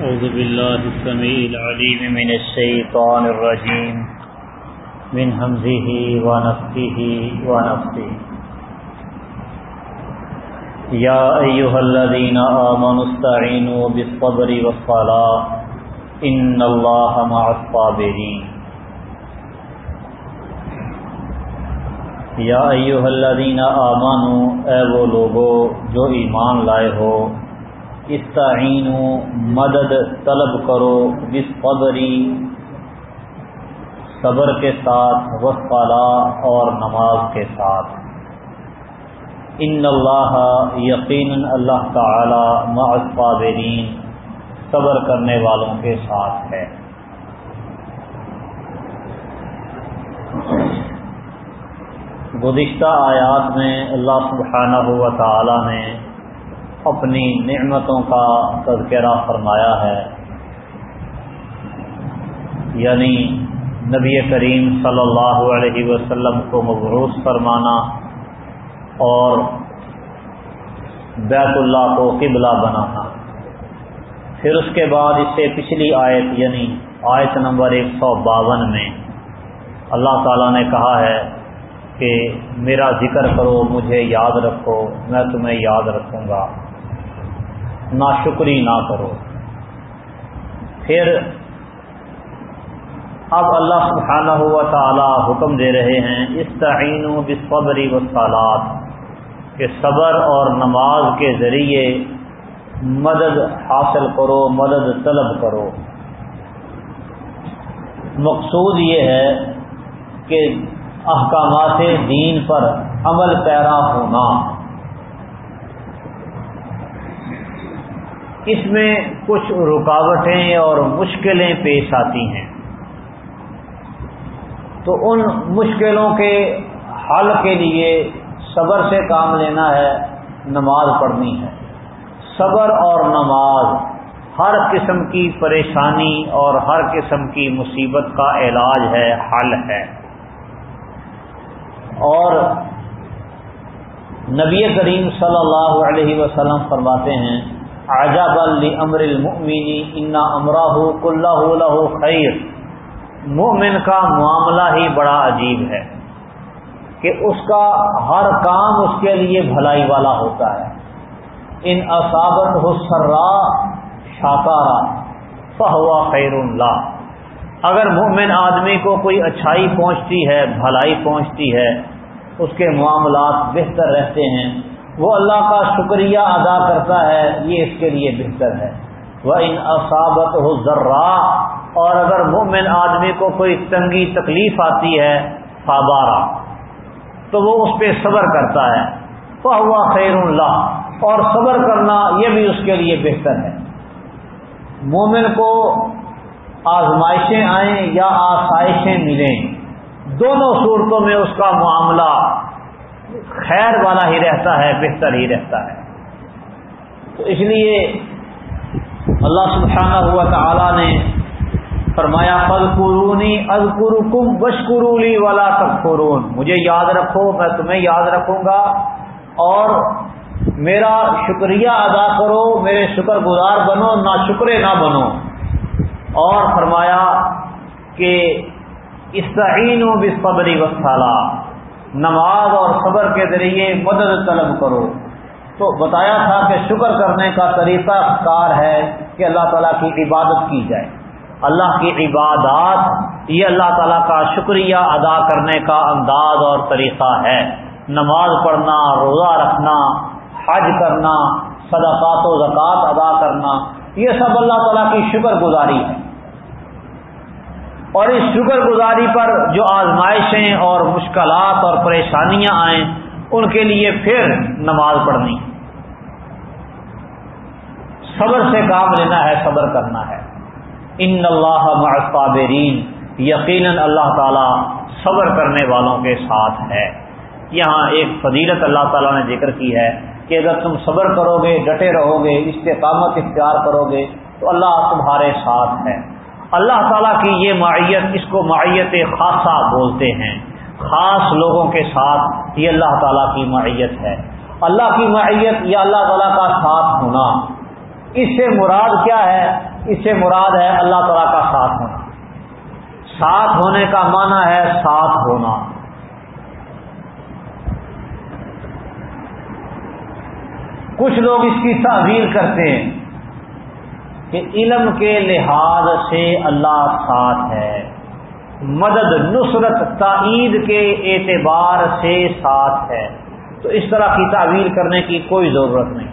أعوذ بالله السميع العليم من الشيطان الرجيم. من همزه ونفخه ونفخه. يا أيها الذين آمنوا استعينوا بالصبر والصلاة. إن الله مع الصابرين. یا ایوہ الذین آمنوا، اے وہ لوگو جو ایمان لائے ہو استعینوا، مدد، طلب کرو بصبری صبر کے ساتھ وصلا اور نماز کے ساتھ۔ ان اللہ یقینا اللہ تعالی مع صبر کرنے والوں کے ساتھ ہے۔ گزشتہ آیات میں اللہ سبحانہ و تعالی نے اپنی نعمتوں کا تذکرہ فرمایا ہے۔ یعنی نبی کریم صلی اللہ علیہ وسلم کو مبروس فرمانا اور بیت اللہ کو قبلہ بنانا۔ پھر اس کے بعد اس سے پچھلی آیت یعنی آیت نمبر ایک سو باون میں اللہ تعالیٰ نے کہا ہے کہ میرا ذکر کرو، مجھے یاد رکھو، میں تمہیں یاد رکھوں گا۔ نہ شکری نہ کرو۔ پھر اب اللہ سبحانہ ہوا تعالی حکم دے رہے ہیں اس تعین و بصبری وسالات کہ صبر اور نماز کے ذریعے مدد حاصل کرو، مدد طلب کرو۔ مقصود یہ ہے کہ احکامات دین پر عمل پیرا ہونا۔ اس میں کچھ رکاوٹیں اور مشکلیں پیش آتی ہیں۔ تو ان مشکلوں کے حل کے لیے صبر سے کام لینا ہے، نماز پڑھنی ہے۔ صبر اور نماز ہر قسم کی پریشانی اور ہر قسم کی مصیبت کا علاج ہے، حل ہے۔ اور نبی کریم صلی اللہ علیہ وسلم فرماتے ہیں عجب امر المؤمنی انا امراہ کلّہ لہ خیر مومن کا معاملہ ہی بڑا عجیب ہے کہ اس کا ہر کام اس کے لیے بھلائی والا ہوتا ہے۔ ان اصابت ہو سرا شاکارا فہوا خیر اللہ اگر مومن آدمی کو کوئی اچھائی پہنچتی ہے، بھلائی پہنچتی ہے، اس کے معاملات بہتر رہتے ہیں۔ وہ اللہ کا شکریہ ادا کرتا ہے، یہ اس کے لیے بہتر ہے۔ وہ ان اصابت ہو ذرا اور اگر مومن آدمی کو کوئی تنگی، تکلیف آتی ہے فابارہ تو وہ اس پہ صبر کرتا ہے۔ وہ ہوا خیر اللہ اور صبر کرنا یہ بھی اس کے لیے بہتر ہے۔ مومن کو آزمائشیں آئیں یا آسائشیں ملیں، دونوں صورتوں میں اس کا معاملہ خیر والا ہی رہتا ہے، بہتر ہی رہتا ہے۔ تو اس لیے اللہ سبحانہ ہوا تعالی نے فرمایا پد قرونی از قرکم بشکرولی والا تک مجھے یاد رکھو، میں تمہیں یاد رکھوں گا۔ اور میرا شکریہ ادا کرو، میرے شکر گزار بنو، نہ شکرے نہ بنو۔ اور فرمایا کہ استعین و بصبری نماز اور صبر کے ذریعے مدد طلب کرو۔ تو بتایا تھا کہ شکر کرنے کا طریقہ کار ہے کہ اللہ تعالیٰ کی عبادت کی جائے۔ اللہ کی عبادات، یہ اللہ تعالیٰ کا شکریہ ادا کرنے کا انداز اور طریقہ ہے۔ نماز پڑھنا، روزہ رکھنا، حج کرنا، صدقات و زکوٰۃ ادا کرنا، یہ سب اللہ تعالیٰ کی شکر گزاری ہے۔ اور اس شکر گزاری پر جو آزمائشیں اور مشکلات اور پریشانیاں آئیں، ان کے لیے پھر نماز پڑھنی۔ صبر سے کام لینا ہے، صبر کرنا ہے۔ ان اللہ معصابرین یقیناً اللہ تعالی صبر کرنے والوں کے ساتھ ہے۔ یہاں ایک فضیلت اللہ تعالیٰ نے ذکر کی ہے کہ اگر تم صبر کرو گے، ڈٹے رہو گے، استقامت اختیار کرو گے، تو اللہ تمہارے ساتھ ہے۔ اللہ تعالیٰ کی یہ معیت اس کو معیت خاصہ بولتے ہیں۔ خاص لوگوں کے ساتھ یہ اللہ تعالیٰ کی معیت ہے۔ اللہ کی معیت یا اللہ تعالیٰ کا ساتھ ہونا۔ اس سے مراد کیا ہے؟ اس سے مراد ہے اللہ تعالیٰ کا ساتھ ہونا۔ ساتھ ہونے کا معنی ہے ساتھ ہونا۔ کچھ لوگ اس کی تعویل کرتے ہیں۔ کہ علم کے لحاظ سے اللہ ساتھ ہے۔ مدد، نصرت تعید کے اعتبار سے ساتھ ہے۔ تو اس طرح کی تعویل کرنے کی کوئی ضرورت نہیں۔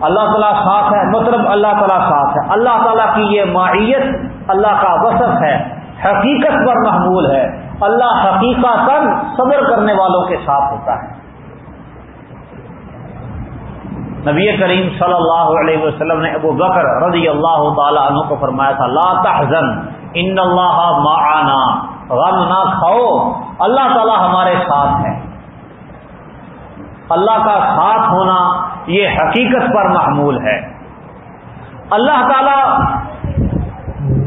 اللہ تعالیٰ ساتھ ہے مطلب اللہ تعالیٰ ساتھ ہے۔ اللہ تعالیٰ کی یہ معیت اللہ کا وصف ہے، حقیقت پر محمول ہے۔ اللہ حقیقت صبر کرنے والوں کے ساتھ ہوتا ہے۔ نبی کریم صلی اللہ علیہ وسلم نے ابو بکر رضی اللہ تعالیٰ عنہ کو فرمایا تھا، لا تحزن، ان اللہ معنا غم نہ کھاؤ، اللہ تعالیٰ ہمارے ساتھ ہے۔ اللہ کا ساتھ ہونا یہ حقیقت پر محمول ہے۔ اللہ تعالی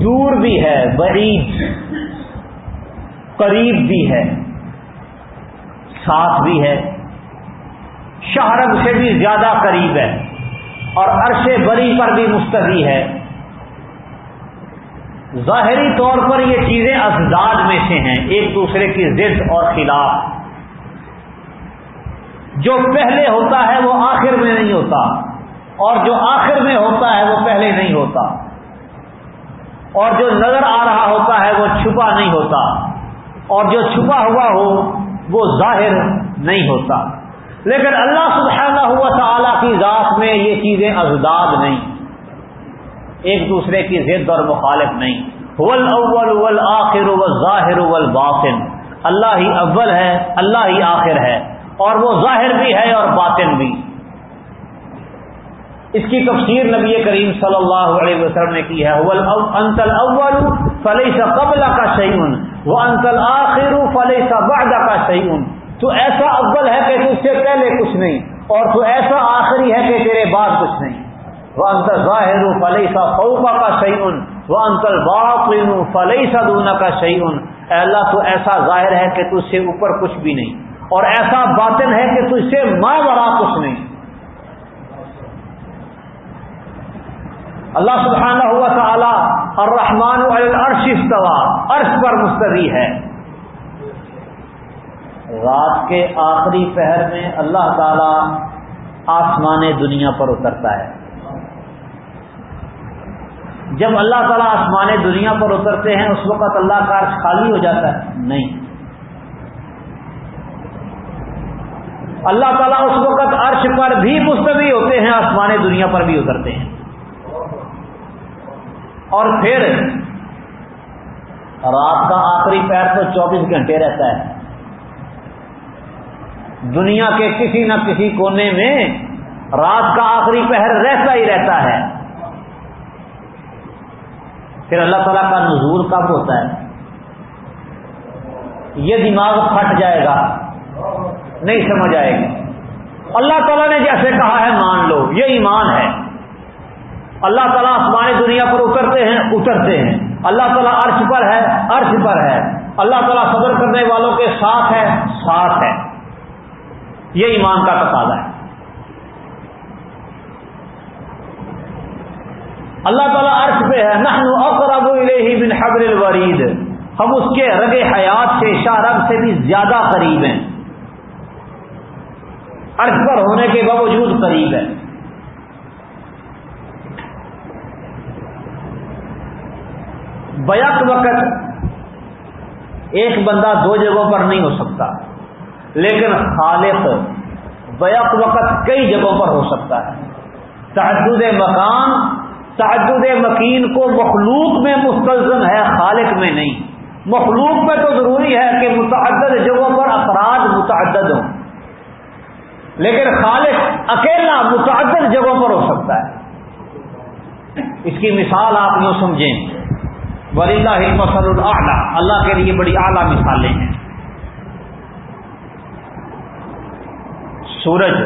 دور بھی ہے، بعید، قریب بھی ہے، ساتھ بھی ہے۔ شہرب سے بھی زیادہ قریب ہے اور عرش بری پر بھی مستقی ہے۔ ظاہری طور پر یہ چیزیں ازداد میں سے ہیں، ایک دوسرے کی ضد اور خلاف۔ جو پہلے ہوتا ہے وہ آخر میں نہیں ہوتا، اور جو آخر میں ہوتا ہے وہ پہلے نہیں ہوتا۔ اور جو نظر آ رہا ہوتا ہے وہ چھپا نہیں ہوتا، اور جو چھپا ہوا ہو وہ ظاہر نہیں ہوتا۔ لیکن اللہ سبحانہ ہوا تعالی کی ذات میں یہ چیزیں ازداد نہیں، ایک دوسرے کی ضد اور مخالف نہیں۔ ول اول اول ظاہر اول اللہ ہی اول ہے، اللہ ہی آخر ہے۔ اور وہ ظاہر بھی ہے اور باطن بھی۔ اس کی تفسیر نبی کریم صلی اللہ علیہ وسلم نے کی ہے۔ انتل اول فلح سا قبل کا شعیون وہ انتل آخر فلح سا بعد کا شعیون تو ایسا اول ہے کہ تجھ سے پہلے کچھ نہیں، اور تو ایسا آخری ہے کہ تیرے بعد کچھ نہیں۔ وہ انتر ظاہر فلح سا فوقا کا شعیون وہ انتل باقین فلح سا دونا کا شعیون اللہ، تو ایسا ظاہر ہے کہ تجھ سے اوپر کچھ بھی نہیں، اور ایسا باطن ہے کہ تجھ سے ماں برا کچھ نہیں۔ اللہ سبحانہ ہوا تعالی اور رحمان عرش استوا عرش پر مستری ہے۔ رات کے آخری پہر میں اللہ تعالی آسمان دنیا پر اترتا ہے۔ جب اللہ تعالیٰ آسمان دنیا پر اترتے ہیں، اس وقت اللہ کا عرش خالی ہو جاتا ہے۔ نہیں۔ اللہ تعالیٰ اس وقت عرش پر بھی مستوی ہوتے ہیں، آسمان دنیا پر بھی اترتے ہیں۔ اور پھر رات کا آخری پیر تو چوبیس گھنٹے رہتا ہے۔ دنیا کے کسی نہ کسی کونے میں رات کا آخری پہر رہتا ہی رہتا ہے۔ پھر اللہ تعالیٰ کا نزول کب ہوتا ہے؟ یہ دماغ پھٹ جائے گا۔ نہیں سمجھ آئے گی۔ اللہ تعالیٰ نے جیسے کہا ہے، مان لو، یہ ایمان ہے۔ اللہ تعالیٰ آسمانی دنیا پر اترتے ہیں اترتے ہیں۔ اللہ تعالیٰ عرش پر ہے، عرش پر ہے۔ اللہ تعالیٰ صبر کرنے والوں کے ساتھ ہے ساتھ ہے۔ یہ ایمان کا تقاضا ہے۔ اللہ تعالیٰ عرش پہ ہے نحن اقرب الیہ من حبر الورید۔ ہم اس کے رگ حیات سے، شاہ رب سے بھی زیادہ قریب ہیں۔ عرش پر ہونے کے باوجود قریب ہے بیک وقت ایک بندہ دو جگہوں پر نہیں ہو سکتا۔ لیکن خالق بیک وقت کئی جگہوں پر ہو سکتا ہے۔ تعدد مکان تعدد مکین کو مخلوق میں مستلزم ہے، خالق میں نہیں۔ مخلوق میں تو ضروری ہے کہ متعدد جگہوں پر افراد متعدد ہوں۔ لیکن خالق اکیلا متعدد جگہوں پر ہو سکتا ہے۔ اس کی مثال آپ یوں سمجھیں۔ ولی اللہ مسل اللہ کے لیے بڑی اعلیٰ مثالیں ہیں۔ سورج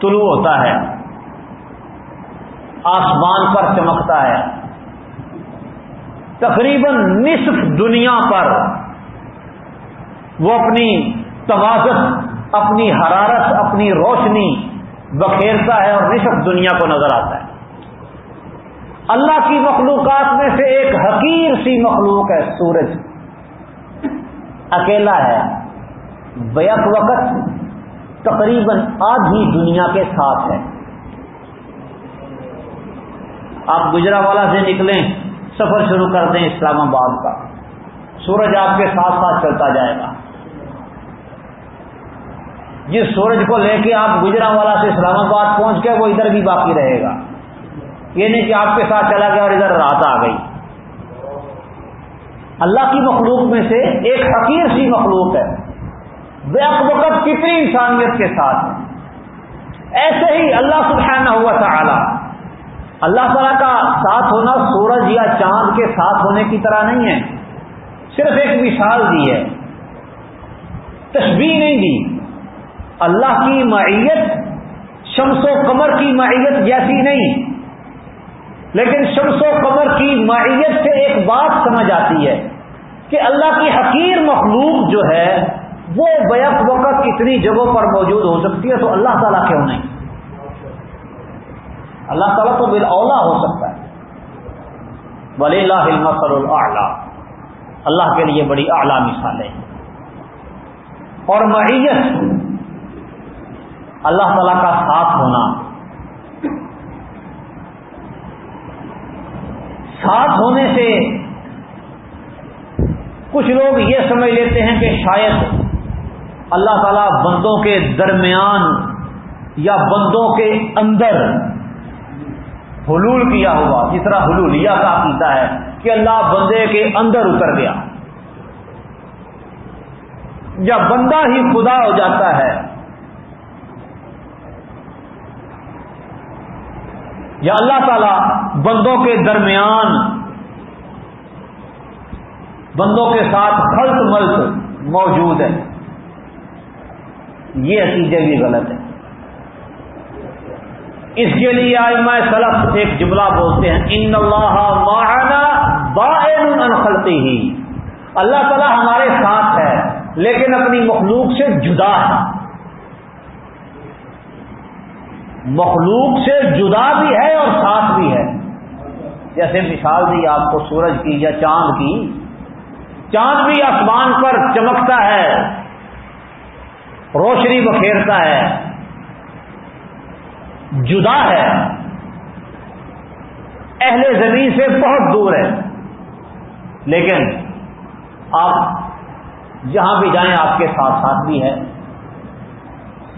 طلوع ہوتا ہے۔ آسمان پر چمکتا ہے۔ تقریباً نصف دنیا پر وہ اپنی توازت اپنی حرارت، اپنی روشنی بکھیرتا ہے اور نصف دنیا کو نظر آتا ہے۔ اللہ کی مخلوقات میں سے ایک حقیر سی مخلوق ہے سورج۔ اکیلا ہے۔ بیک وقت تقریباً آدھی دنیا کے ساتھ ہے۔ آپ گجرا والا سے نکلیں، سفر شروع کر دیں اسلام آباد کا۔ سورج آپ کے ساتھ ساتھ چلتا جائے گا۔ جس سورج کو لے کے آپ گجرا والا سے اسلام آباد پہنچ گئے، وہ ادھر بھی باقی رہے گا۔ یہ نہیں کہ آپ کے ساتھ چلا گیا اور ادھر رات آ گئی۔ اللہ کی مخلوق میں سے ایک حقیر سی مخلوق ہے۔ وقت کتنی انسانیت کے ساتھ ہے ایسے ہی اللہ سبحانہ ہوا تھا اللہ تعالیٰ کا ساتھ ہونا سورج یا چاند کے ساتھ ہونے کی طرح نہیں ہے۔ صرف ایک مثال دی ہے۔ تشبیح نہیں دی۔ اللہ کی معیت شمس و قمر کی معیت جیسی نہیں۔ لیکن شمس و قمر کی معیت سے ایک بات سمجھ آتی ہے کہ اللہ کی حقیر مخلوق جو ہے وہ بیک وقت اتنی جگہوں پر موجود ہو سکتی ہے تو اللہ تعالیٰ کیوں نہیں؟ اللہ تعالیٰ تو بال اولا ہو سکتا ہے۔ ولی اللہ علم اللہ کے لیے بڑی اعلیٰ مثالیں اور معیت۔ اللہ تعالیٰ کا ساتھ ہونا۔ ساتھ ہونے سے کچھ لوگ یہ سمجھ لیتے ہیں کہ شاید اللہ تعالیٰ بندوں کے درمیان یا بندوں کے اندر حلول کیا ہوا، جس طرح حلولیا کا عقیدہ ہے کہ اللہ بندے کے اندر اتر گیا۔ یا بندہ ہی خدا ہو جاتا ہے، یا اللہ تعالی بندوں کے درمیان بندوں کے ساتھ خلط ملت موجود ہے۔ یہ عقیدے بھی غلط ہے اس کے لیے آئمہ سلف ایک جملہ بولتے ہیں، ان اللہ ماہانہ خلطی ہی اللہ تعالیٰ ہمارے ساتھ ہے، لیکن اپنی مخلوق سے جدا ہے۔ مخلوق سے جدا بھی ہے اور ساتھ بھی ہے۔ جیسے مثال دی آپ کو سورج کی یا چاند کی، چاند بھی آسمان پر چمکتا ہے۔ روشنی بکھیرتا ہے، جدا ہے۔ اہل زمین سے بہت دور ہے۔ لیکن آپ جہاں بھی جائیں، آپ کے ساتھ ساتھ بھی ہے۔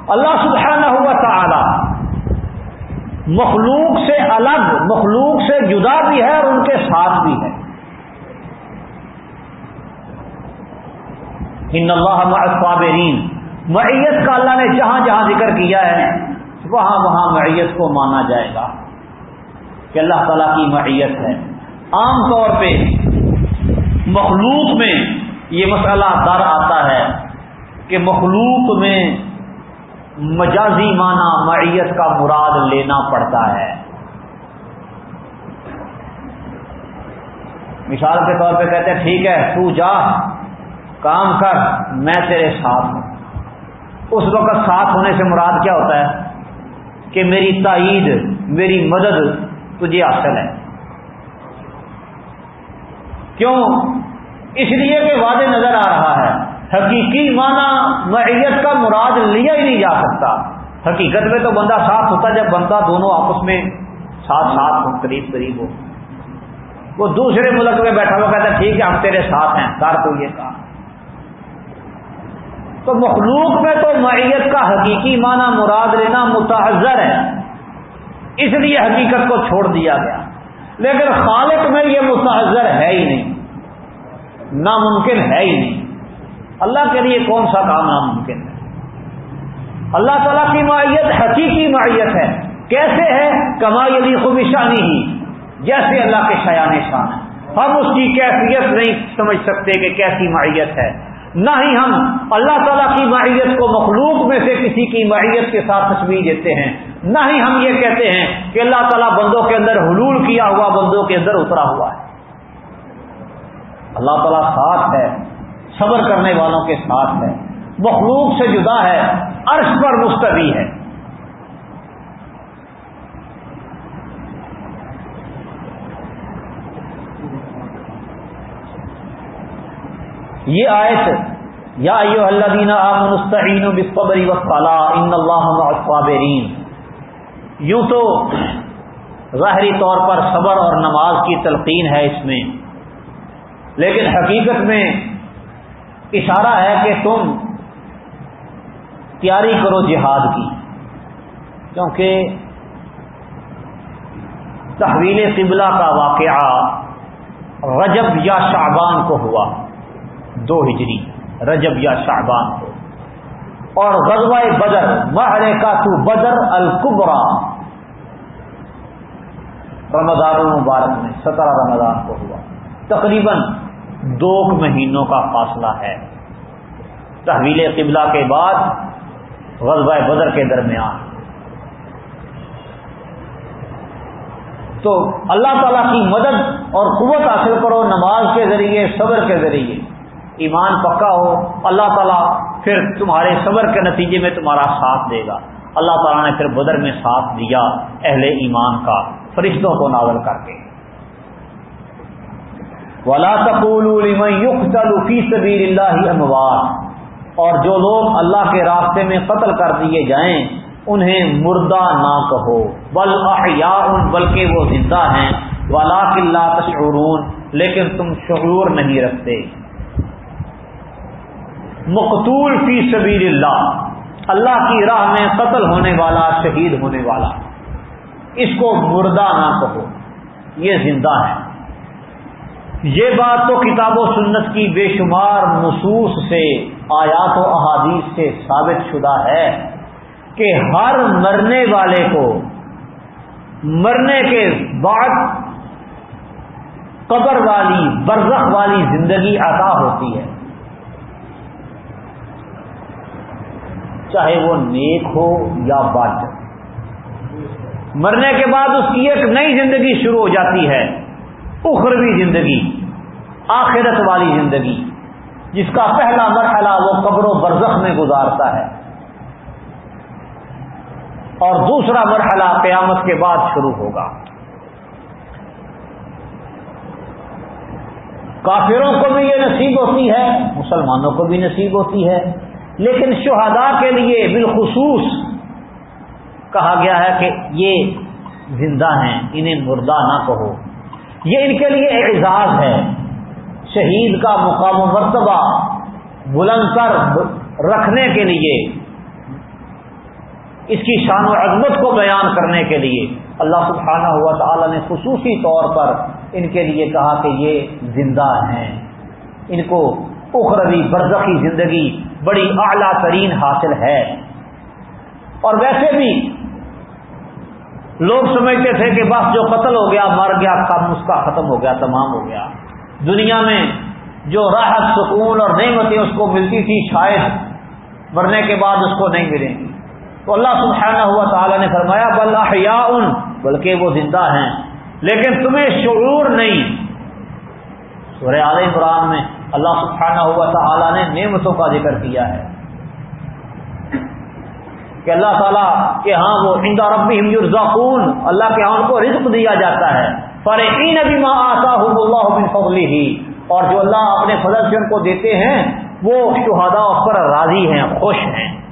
اللہ سبحانہ ہوا تعالی مخلوق سے الگ، مخلوق سے جدا بھی ہے اور ان کے ساتھ بھی ہے۔ ان اللہ صابرین معیت کا اللہ نے جہاں جہاں ذکر کیا ہے، وہاں وہاں معیت کو مانا جائے گا کہ اللہ تعالیٰ کی معیت ہے۔ عام طور پہ مخلوق میں یہ مسئلہ در آتا ہے کہ مخلوق میں مجازی معنی معیت کا مراد لینا پڑتا ہے۔ مثال کے طور پہ کہتے ہیں، ٹھیک ہے، تو جا، کام کر، میں تیرے ساتھ ہوں۔ اس وقت ساتھ ہونے سے مراد کیا ہوتا ہے؟ کہ میری تائید، میری مدد تجھے حاصل ہے۔ کیوں؟ اس لیے کہ واضح نظر آ رہا ہے۔ حقیقی معنی معیت کا مراد لیا ہی نہیں جا سکتا۔ حقیقت میں تو بندہ ساتھ ہوتا جب بندہ دونوں آپس میں ساتھ ساتھ ہو قریب قریب ہو وہ دوسرے ملک میں بیٹھا ہوا کہتا ٹھیک ہے، ہم تیرے ساتھ ہیں کار کو یہ کہا تو مخلوق میں تو معیت کا حقیقی معنی مراد لینا متحذر ہے۔ اس لیے حقیقت کو چھوڑ دیا گیا۔ لیکن خالق میں یہ متحذر ہے ہی نہیں۔ ناممکن ہے ہی نہیں۔ اللہ کے لیے کون سا کام ناممکن ہے؟ اللہ تعالیٰ کی معیت حقیقی معیت ہے۔ کیسے ہے؟ کمائی علی خوبشانی ہی جیسے اللہ کے شیان شان ہے۔ ہم اس کی کیفیت نہیں سمجھ سکتے کہ کیسی معیت ہے۔ نہ ہی ہم اللہ تعالیٰ کی معیت کو مخلوق میں سے کسی کی معیت کے ساتھ تصویر دیتے ہیں۔ نہ ہی ہم یہ کہتے ہیں کہ اللہ تعالیٰ بندوں کے اندر حلول کیا ہوا، بندوں کے اندر اترا ہوا ہے۔ اللہ تعالیٰ ساتھ ہے، صبر کرنے والوں کے ساتھ ہے۔ مخلوق سے جدا ہے، عرش پر مستوی ہے۔ یہ آیت یا ایو اللہ دینا مستعین بصبری وسطلا ان اللہ صابرین یوں تو ظاہری طور پر صبر اور نماز کی تلقین ہے اس میں. لیکن حقیقت میں اشارہ ہے کہ تم تیاری کرو جہاد کی. کیونکہ تحویل قبلہ کا واقعہ رجب یا شعبان کو ہوا. دو ہجری، رجب یا شعبان کو۔ اور غزوہ بدر مہرے کا تو بدر القبرا رمضان المبارک میں، سترہ رمضان کو ہوا۔ تقریباً دو مہینوں کا فاصلہ ہے۔ تحویل قبلہ کے بعد غزوہ بدر کے درمیان۔ تو اللہ تعالیٰ کی مدد اور قوت حاصل کرو نماز کے ذریعے، صبر کے ذریعے۔ ایمان پکا ہو، اللہ تعالیٰ پھر تمہارے صبر کے نتیجے میں تمہارا ساتھ دے گا۔ اللہ تعالیٰ نے پھر بدر میں ساتھ دیا اہل ایمان کا، فرشتوں کو نازل کر کے۔ ولا فی سبیل اللہ اموات اور جو لوگ اللہ کے راستے میں قتل کر دیے جائیں، انہیں مردہ نہ کہو۔ بل احیاء بلکہ وہ زندہ ہیں۔ ولا کلّہ تشعرون، لیکن تم شعور نہیں رکھتے۔ مقتول فی سبیل اللہ۔ اللہ کی راہ میں قتل ہونے والا، شہید ہونے والا۔ اس کو مردہ نہ کہو۔ یہ زندہ ہے۔ یہ بات تو کتاب و سنت کی بے شمار نصوص سے، آیات و احادیث سے ثابت شدہ ہے کہ ہر مرنے والے کو، مرنے کے بعد قبر والی، برزخ والی زندگی عطا ہوتی ہے۔ چاہے وہ نیک ہو یا بد۔ مرنے کے بعد اس کی ایک نئی زندگی شروع ہو جاتی ہے، اخروی زندگی، آخرت والی زندگی، جس کا پہلا مرحلہ وہ قبر و برزخ میں گزارتا ہے۔ اور دوسرا مرحلہ قیامت کے بعد شروع ہوگا۔ کافروں کو بھی یہ نصیب ہوتی ہے، مسلمانوں کو بھی نصیب ہوتی ہے۔ لیکن شہداء کے لیے بالخصوص کہا گیا ہے کہ یہ زندہ ہیں، انہیں مردہ نہ کہو۔ یہ ان کے لیے اعزاز ہے۔ شہید کا مقام و مرتبہ بلند کر رکھنے کے لیے، اس کی شان و عظمت کو بیان کرنے کے لیے۔ اللہ سبحانہ ہوا تعالی نے خصوصی طور پر ان کے لیے کہا کہ یہ زندہ ہیں۔ ان کو اخروی برزخی زندگی بڑی اعلیٰ ترین حاصل ہے۔ اور ویسے بھی لوگ سمجھتے تھے کہ بس جو قتل ہو گیا، مر گیا کم اس کا ختم ہو گیا، تمام ہو گیا۔ دنیا میں جو راحت، سکون اور نعمتیں اس کو ملتی تھی شاید مرنے کے بعد اس کو نہیں ملیں گی۔ تو اللہ سبحانہ ہوا تعالیٰ نے فرمایا، بل بلکہ وہ زندہ ہیں۔ لیکن تمہیں شعور نہیں۔ سورہ عال عمران میں اللہ سبحانہ ہوا تعالیٰ نے نعمتوں کا ذکر کیا ہے۔ کہ اللہ تعالیٰ کے ہاں وہ ہندا ربی ہمزون اللہ کے ہاں ان کو رزق دیا جاتا ہے۔ پر ابھی ماں آتا ہوں اللہ فضلی ہی اور جو اللہ اپنے فضل سے ان کو دیتے ہیں، وہ شہدا اس پر راضی ہیں، خوش ہیں۔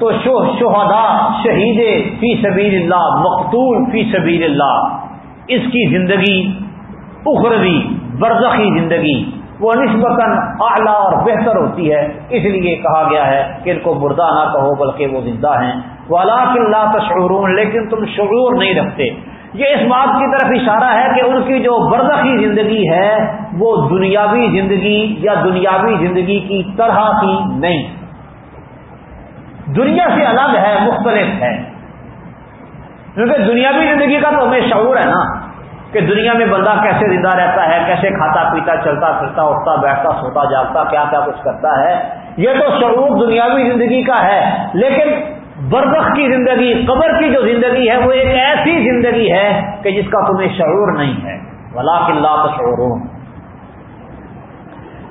تو شہدا شہید فی سبیل اللہ، مقتول فی سبیل اللہ۔ اس کی زندگی، اخروی، برزخی زندگی، وہ نسبتاً اعلیٰ اور بہتر ہوتی ہے۔ اس لیے کہا گیا ہے کہ ان کو مردہ نہ کہو بلکہ وہ زندہ ہیں۔ وہ اللہ اللہ تشعرون، لیکن تم شعور نہیں رکھتے۔ یہ اس بات کی طرف اشارہ ہے کہ ان کی جو برزخی زندگی ہے، وہ دنیاوی زندگی یا دنیاوی زندگی کی طرح کی نہیں۔ دنیا سے الگ ہے، مختلف ہے۔ کیونکہ دنیاوی زندگی کا تو ہمیں شعور ہے نا۔ کہ دنیا میں بندہ کیسے زندہ رہتا ہے، کیسے کھاتا پیتا، چلتا پھرتا، اٹھتا، بیٹھتا، سوتا، جاگتا، کیا کیا کچھ کرتا ہے، یہ تو شعور دنیاوی زندگی کا ہے۔ لیکن بربخ کی زندگی، قبر کی جو زندگی ہے، وہ ایک ایسی زندگی ہے کہ جس کا تمہیں شعور نہیں ہے۔ ولا کلّہ کا شعور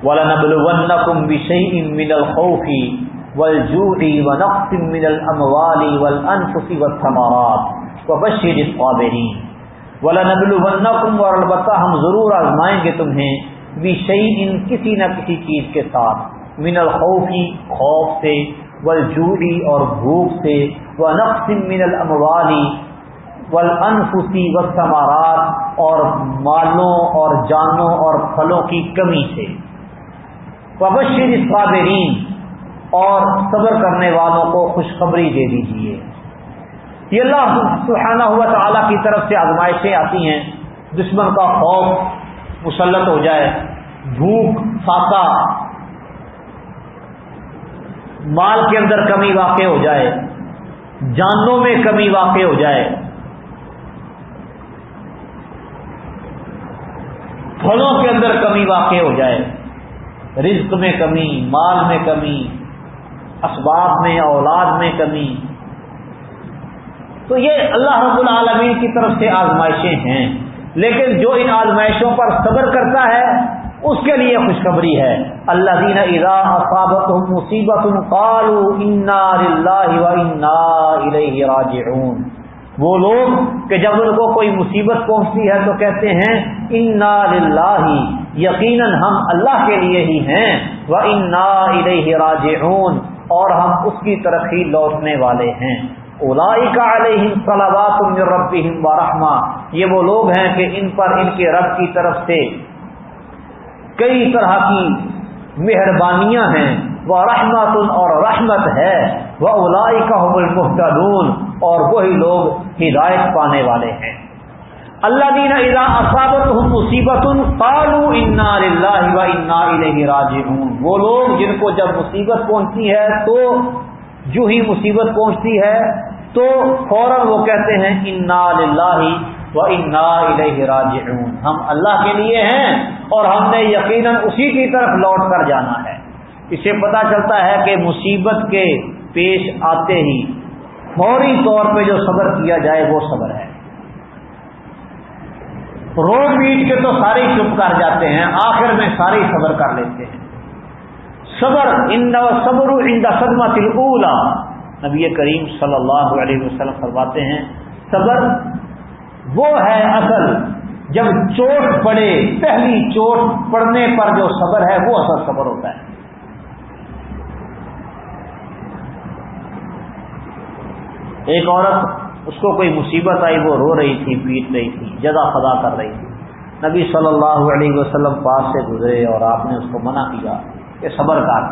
وَلَنَبْلُوَنَّكُمْ بِشَيْءٍ مِّنَ الْخَوْفِ وَالْجُوعِ وَنَقْصٍ مِّنَ الْأَمْوَالِ وَالْأَنفُسِ وَالثَّمَرَاتِ وبشر الصابرین ولا نبل کم اور البتہ ہم ضرور آزمائیں گے تمہیں بھی شعید ان کسی نہ کسی چیز کے ساتھ، من الخوفی خوف سے والجوعی اور بھوک سے وہ نقص من الاموالی والانفسی والثمارات اور مالوں اور جانوں اور پھلوں کی کمی سے۔ وبشر الصابرین اور صبر کرنے والوں کو خوشخبری دے دیجیے یہ اللہ سبحانہ ہوا تعالیٰ کی طرف سے آزمائشیں آتی ہیں، دشمن کا خوف مسلط ہو جائے، بھوک، فاقہ، مال کے اندر کمی واقع ہو جائے، جانوں میں کمی واقع ہو جائے۔ پھلوں کے اندر کمی واقع ہو جائے۔ رزق میں کمی، مال میں کمی، اسباب میں، اولاد میں کمی تو یہ اللہ رب العالمین کی طرف سے آزمائشیں ہیں۔ لیکن جو ان آزمائشوں پر صبر کرتا ہے، اس کے لیے خوشخبری ہے۔ اللہ دین ادا اصابت مصیبت انا راجعون۔ وہ لوگ کہ جب ان کو کوئی مصیبت پہنچتی ہے تو کہتے ہیں، انا للہ، یقیناً ہم اللہ کے لیے ہی ہیں وہ انا راجعون۔ اور ہم اس کی طرف ہی لوٹنے والے ہیں۔ علیہم صلوات من ربهم ورحمہ یہ وہ لوگ ہیں کہ ان پر ان کے رب کی طرف سے کئی طرح کی مہربانیاں ہیں، وہ رحمت اور رحمت ہے، وہ اولائی کا المحتدون اور وہی لوگ ہدایت پانے والے ہیں۔ اللہ دین اذا اصابت مصیبت قالو انا و انا الیہ راجعون۔ وہ لوگ جن کو جب مصیبت پہنچتی ہے تو جو ہی مصیبت پہنچتی ہے، تو فوراً وہ کہتے ہیں، انا و انا راجعون ہم اللہ کے لیے ہیں اور ہم نے یقیناً اسی کی طرف لوٹ کر جانا ہے۔ اسے پتا چلتا ہے کہ مصیبت کے پیش آتے ہی فوری طور پہ جو صبر کیا جائے، وہ صبر ہے۔ روڈ میٹ کے تو سارے چپ کر جاتے ہیں، آخر میں سارے صبر کر لیتے ہیں۔ صبر صبر ان صدمہ تلولا نبی کریم صلی اللہ علیہ وسلم فرماتے ہیں، صبر وہ ہے اصل، جب چوٹ پڑے، پہلی چوٹ پڑنے پر جو صبر ہے، وہ اصل صبر ہوتا ہے۔ ایک عورت، اس کو کوئی مصیبت آئی، وہ رو رہی تھی، پیٹ رہی تھی جزا فدا کر رہی تھی۔ نبی صلی اللہ علیہ وسلم پاس سے گزرے اور آپ نے اس کو منع کیا۔ کہ صبر کر۔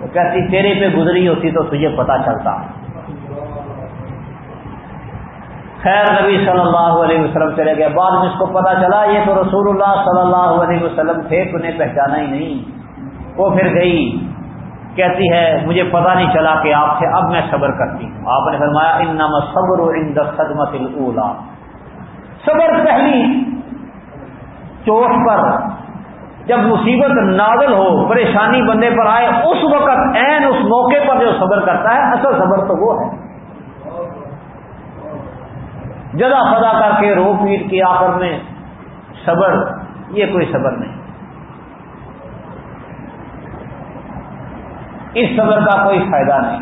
وہ کہتی، تیرے پہ گزری ہوتی تو تجھے پتا چلتا۔ خیر نبی صلی اللہ علیہ وسلم چلے گئے۔ بعد میں اس کو پتا چلا، یہ تو رسول اللہ صلی اللہ علیہ وسلم تھے انہیں پہچانا ہی نہیں۔ وہ پھر گئی، کہتی ہے، مجھے پتا نہیں چلا کہ آپ سے اب میں صبر کرتی ہوں۔ آپ نے فرمایا ان نام صبر صدمت الا صبر پہلی چوٹ پر جب مصیبت نازل ہو، پریشانی بندے پر آئے، اس وقت این اس موقع پر جو صبر کرتا ہے، اصل صبر تو وہ ہے۔ جدا فدا کر کے رو پیٹ کے آخر میں صبر، یہ کوئی صبر نہیں۔ اس صبر کا کوئی فائدہ نہیں۔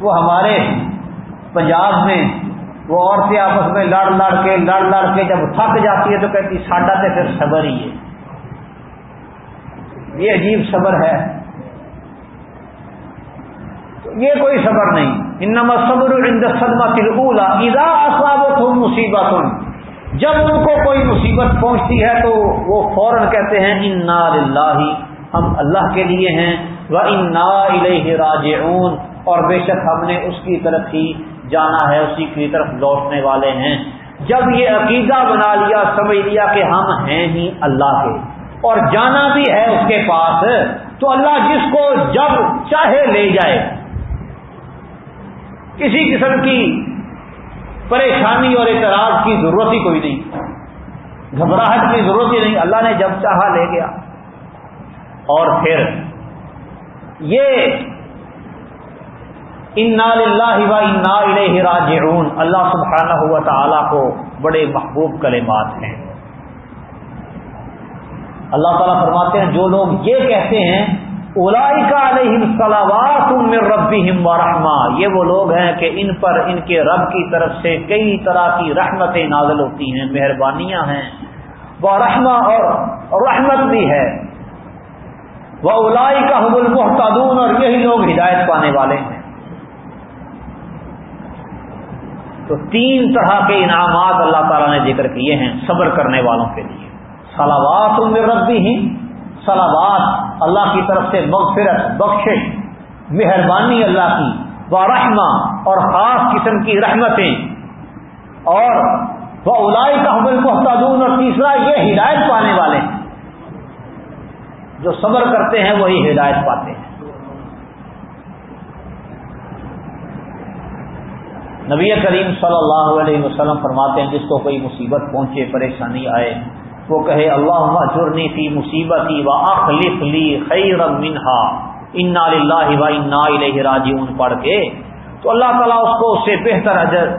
وہ ہمارے پنجاب میں وہ عورتیں آپس میں لڑ لڑ کے لڑ لڑ کے جب تھک جاتی ہے تو کہتی ساڈا تو پھر صبر ہی ہے۔ یہ عجیب صبر ہے۔ یہ کوئی صبر نہیں۔ انما صبر عند صدمہ تلقولا اذا اصابتهم مصیبت، جب ان کو کوئی مصیبت پہنچتی ہے تو وہ فوراً کہتے ہیں، انا للہ ہم اللہ کے لیے ہیں وہ انا الیہ راجعون۔ اور بے شک ہم نے اس کی طرف ہی جانا ہے، اسی کی طرف لوٹنے والے ہیں۔ جب یہ عقیدہ بنا لیا، سمجھ لیا کہ ہم ہیں ہی اللہ کے، اور جانا بھی ہے اس کے پاس، تو اللہ جس کو جب چاہے لے جائے۔ کسی قسم کی پریشانی اور اعتراض کی ضرورت ہی کوئی نہیں۔ گھبراہٹ کی ضرورت ہی نہیں، اللہ نے جب چاہا لے گیا۔ اور پھر یہ انا و انا الیہ راجعون۔ اللہ سبحانہ ہوا تعالیٰ کو بڑے محبوب کلمات ہیں۔ اللہ تعالیٰ فرماتے ہیں، جو لوگ یہ کہتے ہیں اولائی کا علیہ صلاوات ربی و رحمہ، یہ وہ لوگ ہیں کہ ان پر ان کے رب کی طرف سے کئی طرح کی رحمتیں نازل ہوتی ہیں، مہربانیاں ہیں۔ وہ رحمہ اور رحمت بھی ہے۔ وہ اولائی کا حب المحتدون اور یہی لوگ ہدایت پانے والے ہیں۔ تو تین طرح کے انعامات اللہ تعالیٰ نے ذکر کیے ہیں صبر کرنے والوں کے لیے۔ سلاوات ربی ہی سلاوات اللہ کی طرف سے مغفرت بخش مہربانی اللہ کی، و رحمہ اور خاص قسم کی رحمتیں۔ اور وہ الائی کا حمل محتاجون اور تیسرا یہ ہدایت پانے والے ہیں۔ جو صبر کرتے ہیں وہی ہدایت پاتے ہیں۔ نبی کریم صلی اللہ علیہ وسلم فرماتے ہیں، جس کو کوئی مصیبت پہنچے، پریشانی آئے، وہ کہے اللہ جرنی فی مصیبتی و اخلف لی خیر منہا، انا اللہ و انا الیہ راجعون پڑھ کے، تو اللہ تعالیٰ اس کو اس سے بہتر اجر،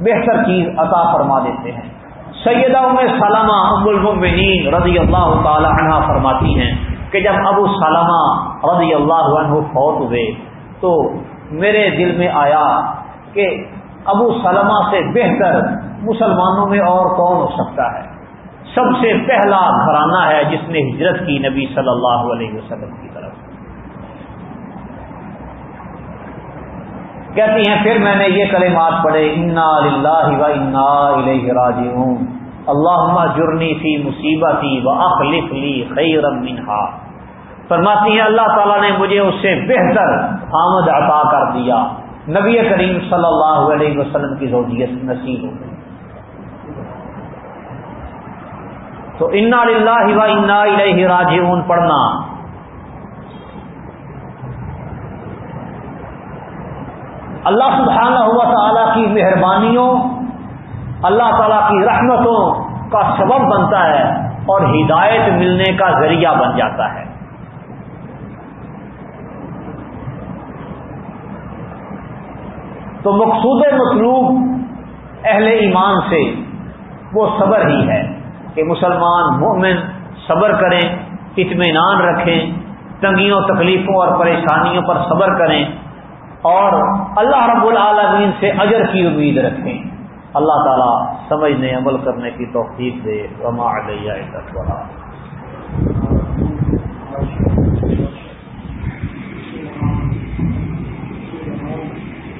بہتر چیز عطا فرما دیتے ہیں۔ سیدہ ام سلامہ ام المؤمنین رضی اللہ تعالی عنہ فرماتی ہیں کہ جب ابو سلامہ رضی اللہ عنہ فوت ہوئے، تو میرے دل میں آیا کہ ابو سلمہ سے بہتر مسلمانوں میں اور کون ہو سکتا ہے؟ سب سے پہلا گھرانہ ہے جس نے ہجرت کی نبی صلی اللہ علیہ وسلم کی طرف۔ کہتی ہیں، پھر میں نے یہ کلمات پڑھے، انا و انا الیہ راجعون۔ اللہ جرنی فی مصیبتی و اخلف لی خیر منہا۔ فرماتی ہیں، اللہ تعالیٰ نے مجھے اس سے بہتر آمد عطا کر دیا۔ نبی کریم صلی اللہ علیہ وسلم کی زوجیت نصیب ہو گئی۔ تو انا اللہ و انا الہ راجعون پڑھنا۔ اللہ سبحانہ ہوا تعالی کی مہربانیوں، اللہ تعالی کی رحمتوں کا سبب بنتا ہے اور ہدایت ملنے کا ذریعہ بن جاتا ہے۔ تو مقصود مطلوب اہل ایمان سے وہ صبر ہی ہے کہ مسلمان مومن صبر کریں، اطمینان رکھیں، تنگیوں، تکلیفوں اور پریشانیوں پر صبر کریں اور اللہ رب العالمین سے اجر کی امید رکھیں۔ اللہ تعالیٰ سمجھنے، عمل کرنے کی توفیق دے۔ رما علیہ